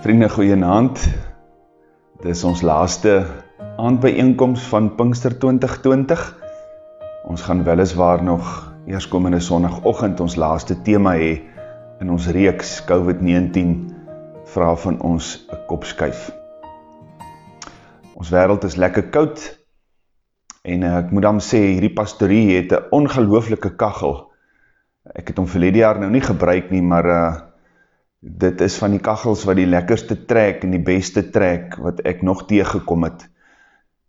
Vriende, goeienaand. Dis ons laaste aandbyeenkoms van Pinkster 2020. Ons gaan weliswaar nog eerskomende Sondagoggend ons laaste tema hê in ons reeks COVID-19 vra van ons 'n kop skuif. Ons wêreld is lekker koud en eh, ek moet dan sê hierdie pastorie het 'n ongelooflike kaggel. Ek het hom vir die jaar nou nie gebruik nie, maar uh dit is van die kachels wat die lekkerste trek en die beste trek wat ek nog tegengekom het.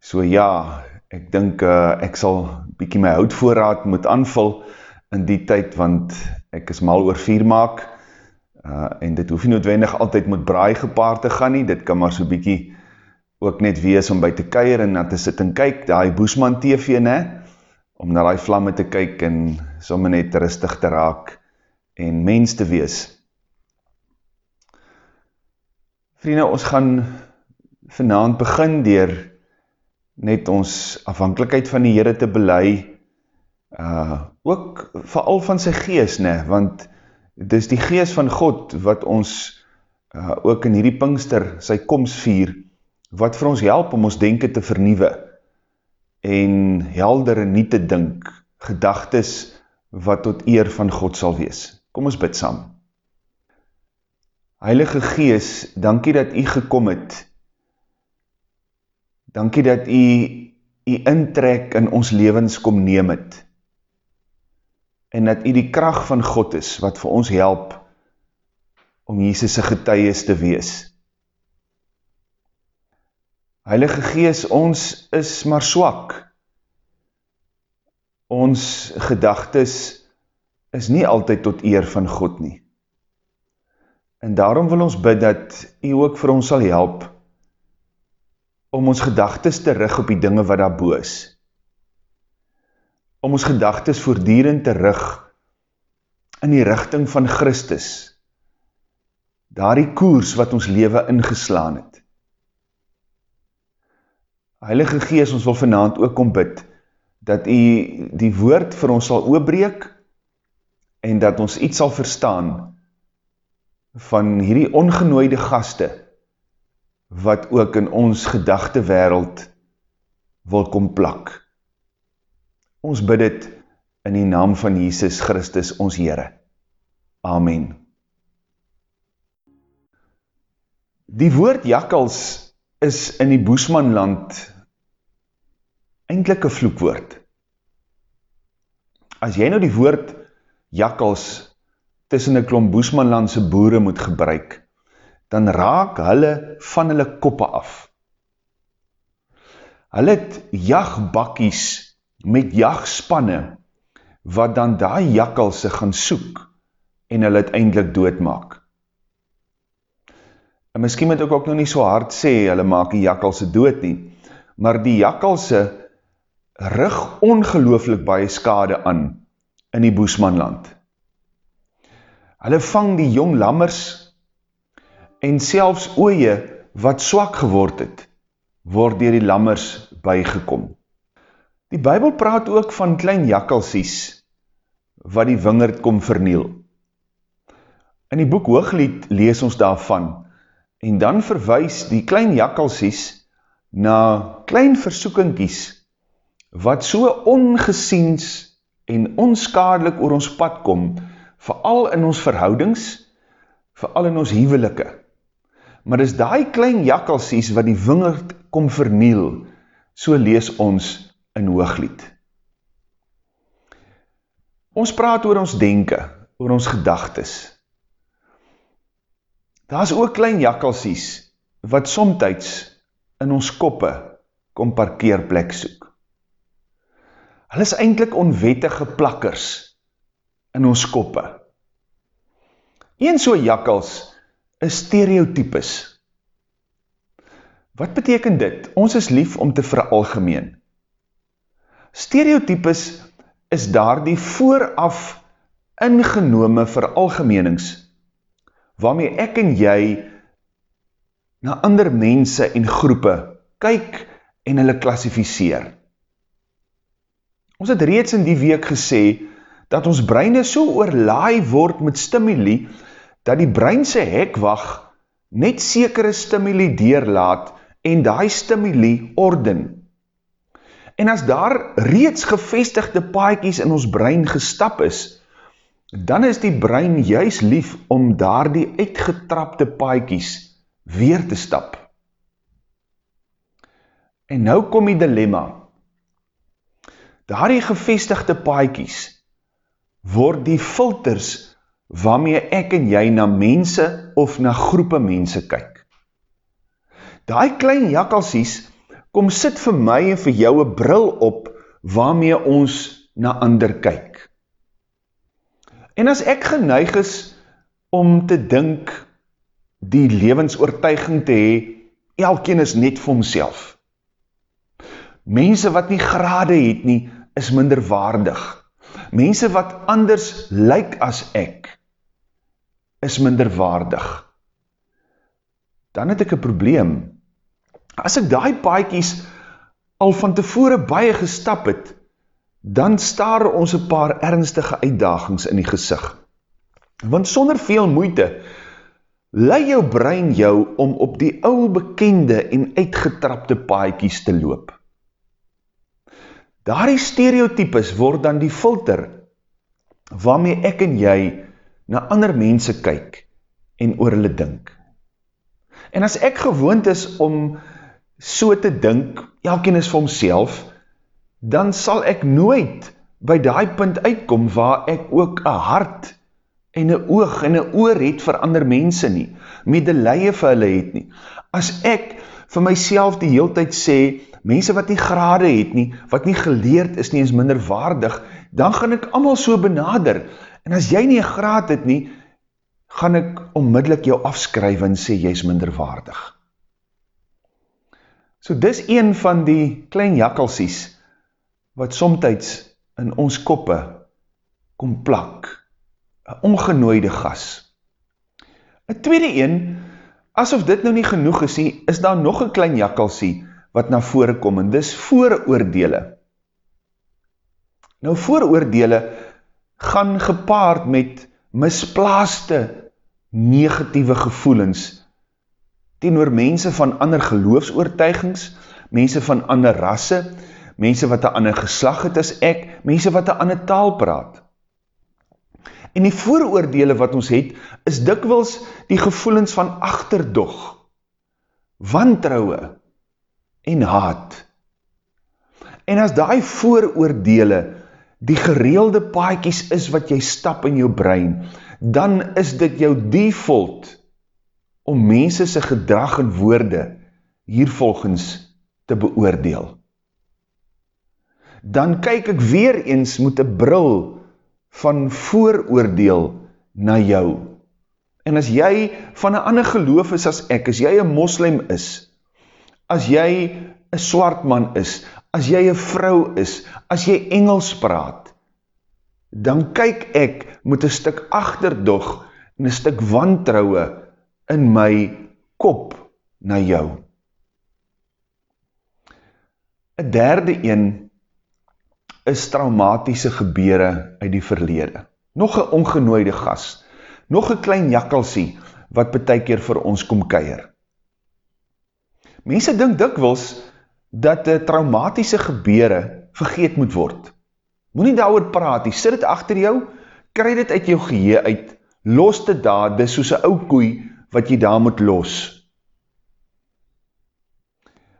So ja, ek dink uh, ek sal bykie my houtvoorraad moet aanvul in die tyd, want ek is mal oor vier maak, uh, en dit hoef nie noodwendig altyd met braai gepaard te gaan nie, dit kan maar so bykie ook net wees om by te keir en na te sit en kyk, die Boesman TV, ne? om na die vlamme te kyk en somme net rustig te raak en mens te wees. Vriende, ons gaan vanavond begin dier net ons afhankelijkheid van die Heere te belei, uh, ook vooral van sy gees, ne? want het is die gees van God wat ons uh, ook in hierdie Pinkster sy komst vier, wat vir ons help om ons denken te vernieuwe en helder en nie te dink, gedagtes wat tot eer van God sal wees. Kom ons bid saam. Heilige Gees, dankie dat U gekom het. Dankie dat U U intrek in ons lewens kom neem het. En dat U die krag van God is wat vir ons help om Jesus se getuies te wees. Heilige Gees, ons is maar swak. Ons gedagtes is nie altyd tot eer van God nie. En daarom wil ons bid dat u ook vir ons sal help om ons gedagtes te rig op die dinge wat daar boos. Om ons gedagtes voordierend te rig in die richting van Christus. Daar die koers wat ons leven ingeslaan het. Heilige Gees, ons wil vanavond ook om bid, dat u die woord vir ons sal oopbreek en dat ons iets sal verstaan van hierdie ongenooide gaste wat ook in ons gedachte wereld wil kom plak. Ons bid het in die naam van Jesus Christus ons Heere. Amen. Die woord jakkels is in die Boesmanland eindelijk een vloekwoord. As jy nou die woord jakkels tussen die klomp Boesmanlandse boere moet gebruik, dan raak hulle van hulle koppe af. Hulle het jagbakkies met jagspanne, wat dan die jakkalse gaan soek, en hulle uiteindelik doodmaak. En miskien moet ek ook nog nie so hard sê, hulle maak die jakkalse dood nie, maar die jakkalse rig ongelooflik baie skade aan in die Boesmanland. Hulle vang die jong lammers en selfs ooie wat swak geword het, word dier die lammers bygekom. Die Bijbel praat ook van klein jakkelsies wat die wingerd kom verniel. In die boek Hooglied lees ons daarvan en dan verwys die klein jakkelsies na klein versoekinkies wat so ongesiens en onskadelik oor ons pad kom, veral in ons verhoudings, veral in ons huwelike. Maar is die klein jakkelsies wat die wingerd kom verniel, so lees ons in hooglied. Ons praat oor ons denke, oor ons gedagtes. Daar is ook klein jakkelsies, wat somtijds in ons koppe kom parkeerplek soek. Hulle is eindelijk onwettige plakkers, in ons koppe. Een so jakkels is stereotypes. Wat beteken dit? Ons is lief om te veralgemeen. Stereotypes is daar die vooraf ingenome veralgemenings, waarmee ek en jy na ander mense en groepe kyk en hulle klassificeer. Ons het reeds in die week gesê, dat ons breine so oorlaai word met stimuli, dat die breinse hekwag net sekere stimuli deurlaat en daai stimuli orden. En as daar reeds gevestigde paadjies in ons brein gestap is, dan is die brein juis lief om daar die uitgetrapte paadjies weer te stap. En nou kom die dilemma. Daar die gevestigde paadjies word die filters waarmee ek en jy na mense of na groepe mense kyk. Daai klein jakkalsies kom sit vir my en vir jou 'n bril op waarmee ons na ander kyk. En as ek geneig is om te dink die lewensoortuiging te hê elkeen is net vir homself. Mense wat nie grade het nie is minderwaardig. Mense wat anders lyk as ek is minderwaardig. Dan het ek 'n probleem. As ek daai paadjies al van tevore baie gestap het, dan staar ons 'n paar ernstige uitdagings in die gesig. Want sonder veel moeite lei jou brein jou om op die ou bekende en uitgetrapte paadjies te loop. Daardie stereotypes word dan die filter waarmee ek en jy na ander mense kyk en oor hulle dink. En as ek gewoond is om so te dink, elkeen is vir homself, dan sal ek nooit by daai punt uitkom waar ek ook 'n hart en 'n oog en 'n oor het vir ander mense nie, medelee vir hulle het nie. As ek vir myself die heeltyd sê mense wat nie grade het nie, wat nie geleerd is nie, is minderwaardig, dan gaan ek almal so benader En as jy nie graad het nie, gaan ek onmiddellik jou afskryf en sê jy's minderwaardig. So dis een van die klein jakkalsies wat soms in ons koppe kom plak. 'n Ongenooide gas. 'n Tweede een, asof dit nou nie genoeg is nie, is daar nog 'n klein jakkalsie wat na vore kom en dis vooroordeele. Nou vooroordeele gaan gepaard met misplaaste negatieve gevoelens teenoor mense van ander geloofsoortuigings, mense van ander rasse, mense wat 'n ander geslag het as ek, mense wat 'n ander taal praat. En die vooroordeele wat ons het, is dikwels die gevoelens van agterdog, wantroue en haat. En as daai vooroordeele die gereelde paaikies is wat jy stap in jou brein, dan is dit jou default om mense se gedrag en woorde hiervolgens te beoordeel. Dan kyk ek weer eens met 'n bril van vooroordeel na jou. En as jy van 'n ander geloof is as ek, as jy 'n moslim is, as jy 'n swart man is, as jy 'n vrou is, as jy Engels praat, dan kyk ek met 'n stuk agterdog en 'n stuk wantroue in my kop na jou. 'n Derde een is traumatiese gebeure uit die verlede. Nog 'n ongenooide gas, nog 'n klein jakkalsie wat baie keer vir ons kom kuier. Mense dink dikwels dat die traumatiese gebeure vergeet moet word. Moenie daaroor praat nie. Sit dit agter jou. Kry dit uit jou geheue uit. Los dit daar. Dis soos 'n ou koei wat jy daar moet los.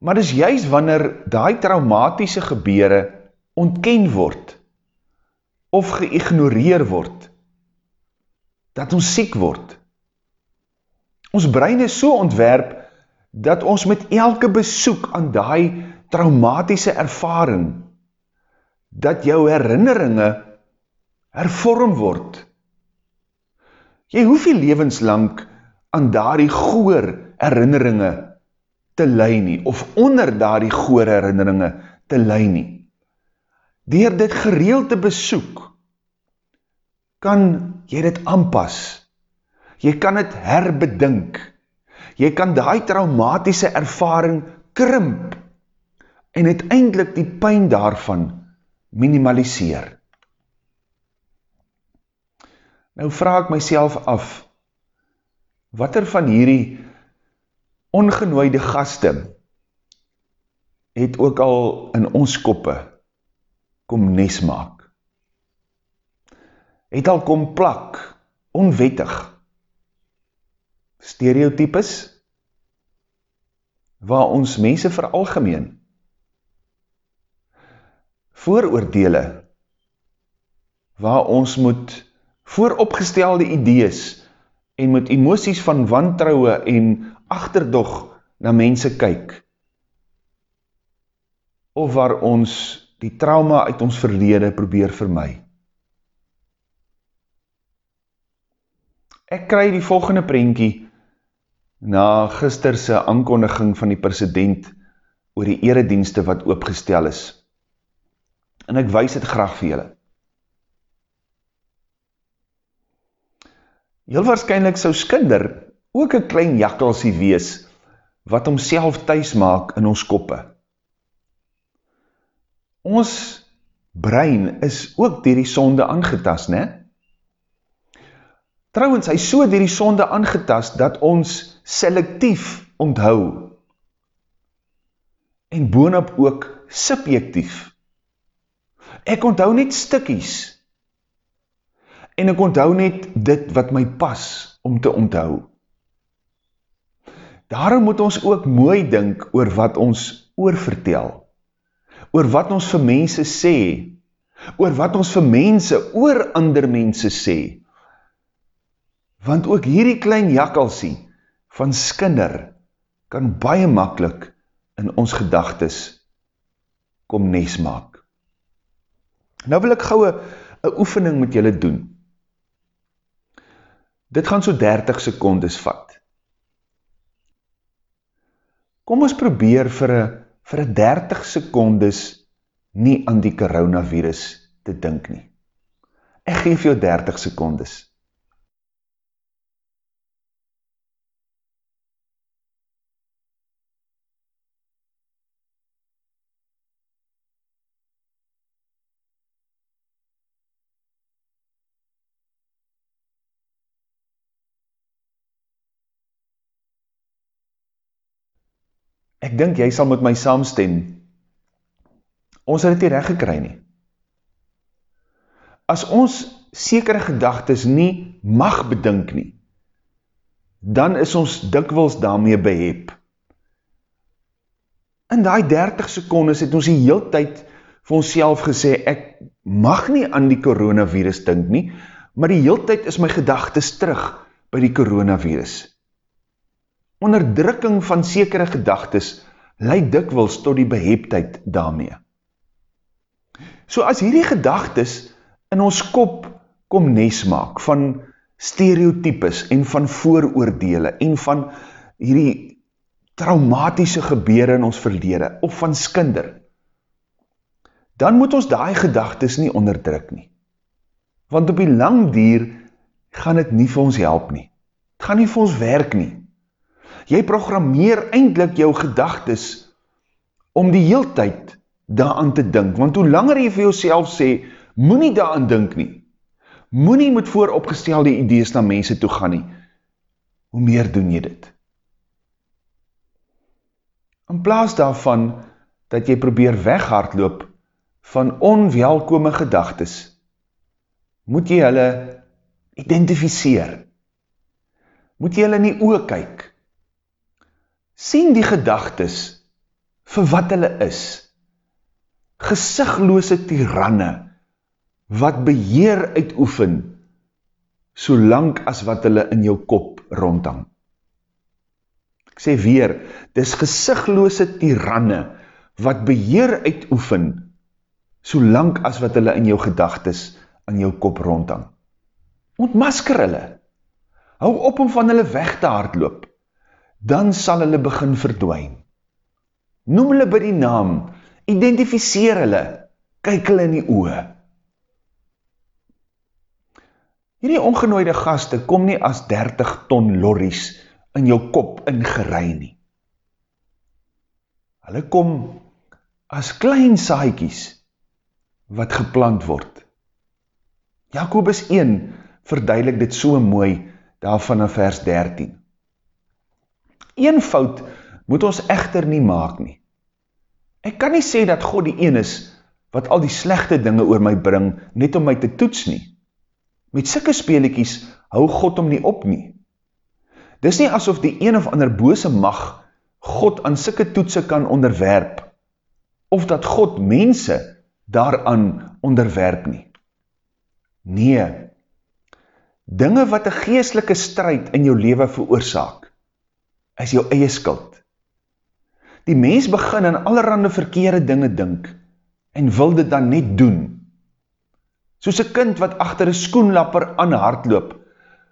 Maar dis juis wanneer daai traumatiese gebeure ontken word of geïgnoreer word dat ons siek word. Ons brein is so ontwerp dat ons met elke besoek aan daai traumatiese ervaring dat jou herinneringe hervorm word. Jy hoef nie lewenslang aan daardie goeie herinneringe te lei nie of onder daardie goeie herinneringe te lei nie. Deur dit gereeld te besoek kan jy dit aanpas. Jy kan dit herbedink. Jy kan daai traumatiese ervaring krimp en uiteindelik die pyn daarvan minimaliseer. Nou vraag ek myself af, wat er van hierdie ongenooide gaste het ook al in ons koppe kom nes maak. Het al kom plak, onwettig, stereotypes, waar ons mense veralgemeen, vooroordele, waar ons moet vooropgestelde idees en met emoties van wantrouwe en achterdog na mense kyk, of waar ons die trauma uit ons verlede probeer vermy. Ek kry die volgende prentjie na gisterse aankondiging van die president oor die eredienste wat oopgestel is. En ek wys dit graag vir julle. Heel waarschijnlijk sou skinder ook een klein jakkelsie wees wat homself thuis maak in ons koppe. Ons brein is ook dier die sonde aangetast, ne? Trouwens, hy so dier die sonde aangetast, dat ons selectief onthou, en boonop ook subjectief. Ek onthou net stikkies, en ek onthou net dit wat my pas om te onthou. Daarom moet ons ook mooi dink oor wat ons oorvertel oor wat ons vir mense sê, oor wat ons vir mense, oor ander mense sê. Want ook hierdie klein jakkelsie van skinder kan baie makkelijk in ons gedagtes kom nes maak. Nou wil ek gauwe een oefening met julle doen. Dit gaan so 30 secondes vat. Kom ons probeer vir een vir 30 secondes nie aan die coronavirus te dink nie. Ek geef jou 30 secondes. Ek dink jy sal met my saamstem. Ons het dit nie recht gekry nie. As ons sekere gedagtes nie mag bedink nie, dan is ons dikwels daarmee behep. In die 30 secondes het ons die heel tyd vir ons gesê, ek mag nie aan die coronavirus dink nie, maar die heel tyd is my gedagtes terug by die coronavirus onderdrukking van sekere gedagtes leid dikwels tot die beheptheid daarmee. So as hierdie gedagtes in ons kop kom nes maak van stereotypes en van vooroordele en van hierdie traumatiese gebeure in ons verlede of van skinder, dan moet ons daai gedagtes nie onderdruk nie. Want op die lang dier gaan het nie vir ons help nie. Het gaan nie vir ons werk nie. Jy programmeer eindelijk jou gedagtes om die heel tyd daaraan te dink. Want hoe langer jy vir jouself sê, moet nie daaraan dink nie. Moet nie met vooropgestelde idees na mense toe gaan nie. Hoe meer doen jy dit? In plaas daarvan, dat jy probeer weghardloop van onwelkome gedagtes, moet jy hulle identificeer. Moet jy hulle in die oog kyk sien die gedagtes vir wat hulle is. Gesigloose tiranne wat beheer uitoefen so lang as wat hulle in jou kop rondhang. Ek sê weer, dis gesigloose tiranne wat beheer uitoefen so lang as wat hulle in jou gedagtes in jou kop rondhang. Ontmasker hulle. Hou op om van hulle weg te hardloop dan sal hulle begin verdwijn. Noem hulle by die naam, identificeer hulle, kyk hulle in die oe. Hierdie ongenooide gaste kom nie as 30 ton lorries in jou kop ingerei nie. Hulle kom as klein saaikies wat geplant word. Jacobus 1 verduidelik dit so mooi daarvan in vers 13. Een fout moet ons echter nie maak nie. Ek kan nie sê dat God die een is wat al die slechte dinge oor my bring, net om my te toets nie. Met sikke speelikies hou God om nie op nie. Dis nie asof die een of ander bose mag God aan sikke toetse kan onderwerp, of dat God mense daaraan onderwerp nie. Nee, dinge wat een geestelike strijd in jou leven veroorzaak, is jou eie skuld. Die mens begin in allerhande verkeerde dinge dink en wil dit dan net doen. Soos een kind wat achter een skoenlapper aan hardloop,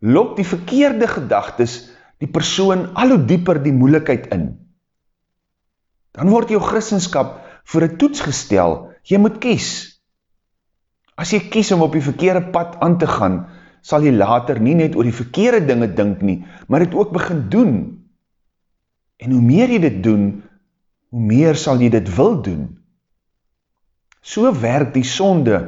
lok die verkeerde gedagtes die persoon al hoe dieper die moeilikheid in. Dan word jou christenskap voor een toets gestel, jy moet kies. As jy kies om op die verkeerde pad aan te gaan, sal jy later nie net oor die verkeerde dinge dink nie, maar het ook begin doen. En hoe meer jy dit doen, hoe meer sal jy dit wil doen. So werk die sonde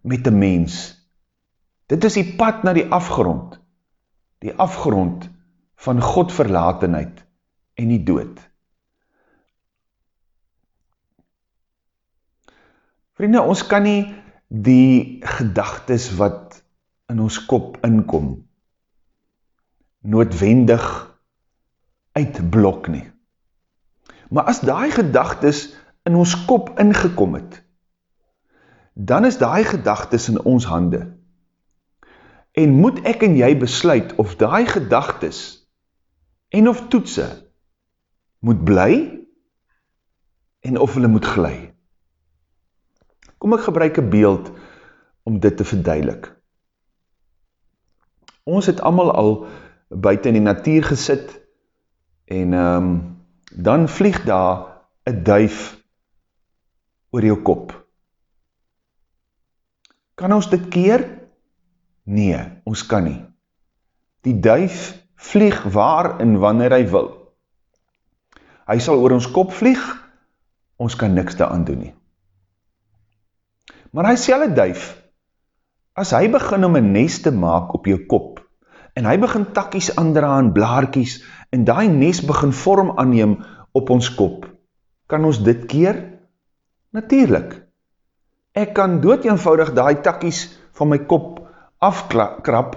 met die mens. Dit is die pad na die afgrond, die afgrond van God verlatenheid en die dood. Vriende, ons kan nie die gedagtes wat in ons kop inkom, noodwendig uitblok nie. Maar as daai gedagtes in ons kop ingekom het, dan is daai gedagtes in ons hande. En moet ek en jy besluit of daai gedagtes en of toetse moet bly en of hulle moet gly. Kom ek gebruik 'n beeld om dit te verduidelik. Ons het almal al buite in die natuur gesit en um, dan vlieg daar een duif oor jou kop. Kan ons dit keer? Nee, ons kan nie. Die duif vlieg waar en wanneer hy wil. Hy sal oor ons kop vlieg, ons kan niks daan doen nie. Maar hy sê duif, as hy begin om een nest te maak op jou kop, en hy begin takkies aandraan, blaarkies, en die nes begin vorm aanneem op ons kop, kan ons dit keer? Natuurlijk. Ek kan dood eenvoudig die takkies van my kop afkrap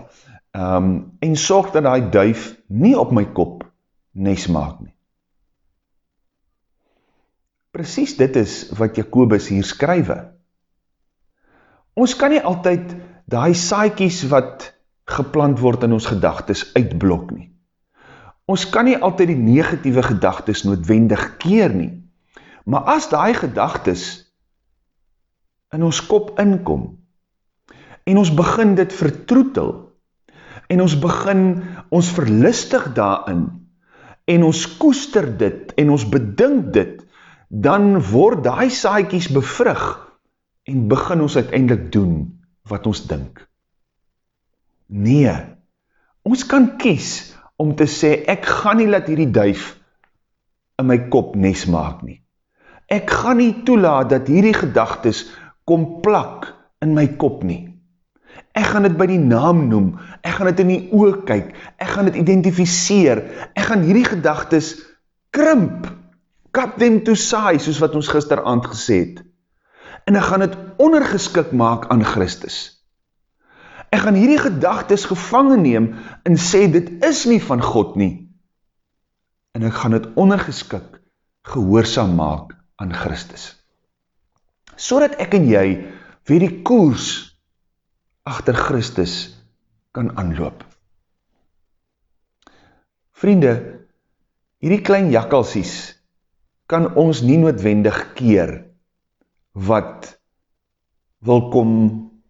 um, en sorg dat die duif nie op my kop nes maak nie. Precies dit is wat Jacobus hier skrywe. Ons kan nie altyd die saaikies wat geplant word in ons gedagtes uitblok nie. Ons kan nie altyd die negatieve gedagtes noodwendig keer nie, maar as die gedagtes in ons kop inkom, en ons begin dit vertroetel, en ons begin ons verlustig daarin, en ons koester dit, en ons bedink dit, dan word die saaikies bevrug, en begin ons uiteindelik doen wat ons dink. Nee, ons kan kies om te sê, ek gaan nie laat hierdie duif in my kop nes maak nie. Ek gaan nie toelaat dat hierdie gedagtes kom plak in my kop nie. Ek gaan dit by die naam noem, ek gaan dit in die oog kyk, ek gaan dit identificeer, ek gaan hierdie gedagtes krimp, cut them to size, soos wat ons gister aand gesê het. En ek gaan dit ondergeskik maak aan Christus. Ek gaan hierdie gedagtes gevangen neem en sê dit is nie van God nie. En ek gaan dit ondergeskik gehoorzaam maak aan Christus. So dat ek en jy weer die koers achter Christus kan aanloop. Vriende, hierdie klein jakkalsies kan ons nie noodwendig keer wat wil kom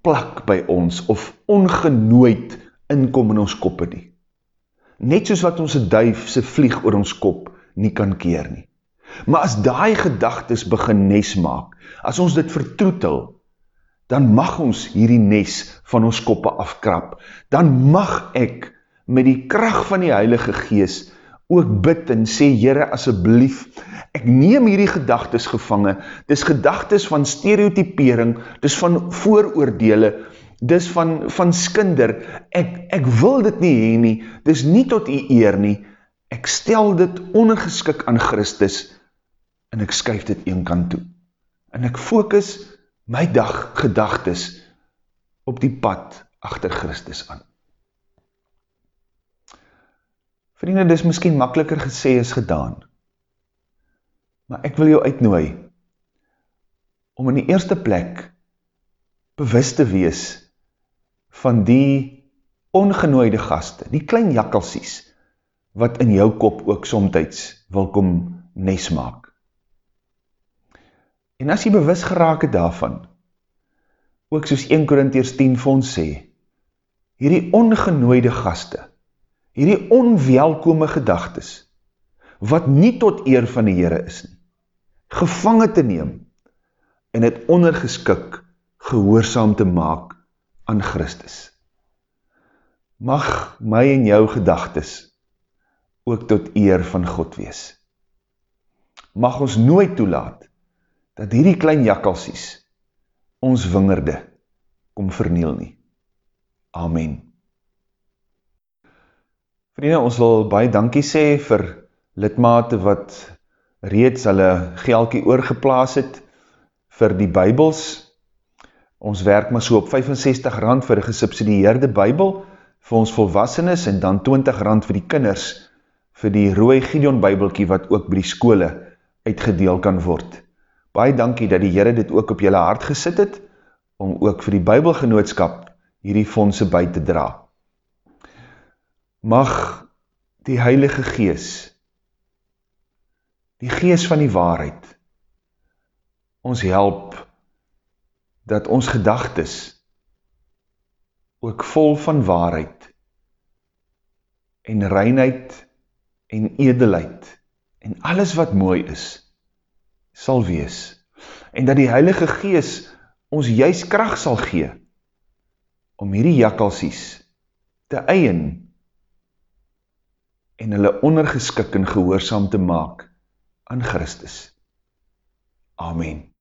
plak by ons of ongenooid inkom in ons koppe nie. Net soos wat ons een duif sy vlieg oor ons kop nie kan keer nie. Maar as die gedagtes begin nes maak, as ons dit vertroetel, dan mag ons hierdie nes van ons koppe afkrap. Dan mag ek met die kracht van die Heilige Gees ook bid en sê, Heere, asseblief, ek neem hierdie gedagtes gevange, dis gedagtes van stereotypering, dis van vooroordele, dis van, van skinder, ek, ek wil dit nie heen nie, dis nie tot die eer nie, Ek stel dit ondergeskik aan Christus en ek skuif dit een kant toe. En ek fokus my dag gedagtes op die pad achter Christus aan. Vrienden, dit is miskien makkeliker gesê as gedaan. Maar ek wil jou uitnooi om in die eerste plek bewust te wees van die ongenooide gaste, die klein jakkelsies, wat in jou kop ook somtijds wil kom nes maak. En as jy bewust geraak het daarvan, ook soos 1 Korintiers 10 vir ons sê, hierdie ongenooide gaste, hierdie onwelkome gedagtes, wat nie tot eer van die Heere is nie, gevangen te neem, en het ondergeskik gehoorzaam te maak aan Christus. Mag my en jou gedagtes ook tot eer van God wees. Mag ons nooit toelaat dat hierdie klein jakkalsies ons wingerde kom verniel nie. Amen. Vrienden, ons wil baie dankie sê vir lidmate wat reeds hulle geldkie oorgeplaas het vir die bybels. Ons werk maar so op 65 rand vir die gesubsidieerde bybel vir ons volwassenes en dan 20 rand vir die kinders vir die rooie Gideon bybelkie wat ook by die skole uitgedeel kan word. Baie dankie dat die Here dit ook op julle hart gesit het om ook vir die bybelgenootskap hierdie fondse by te dra mag die Heilige Gees, die Gees van die waarheid, ons help, dat ons gedagtes ook vol van waarheid en reinheid en edelheid en alles wat mooi is, sal wees. En dat die Heilige Gees ons juist kracht sal gee om hierdie jakkalsies te eien en hulle ondergeskik en gehoorzaam te maak aan Christus. Amen.